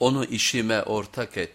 onu işime ortak et.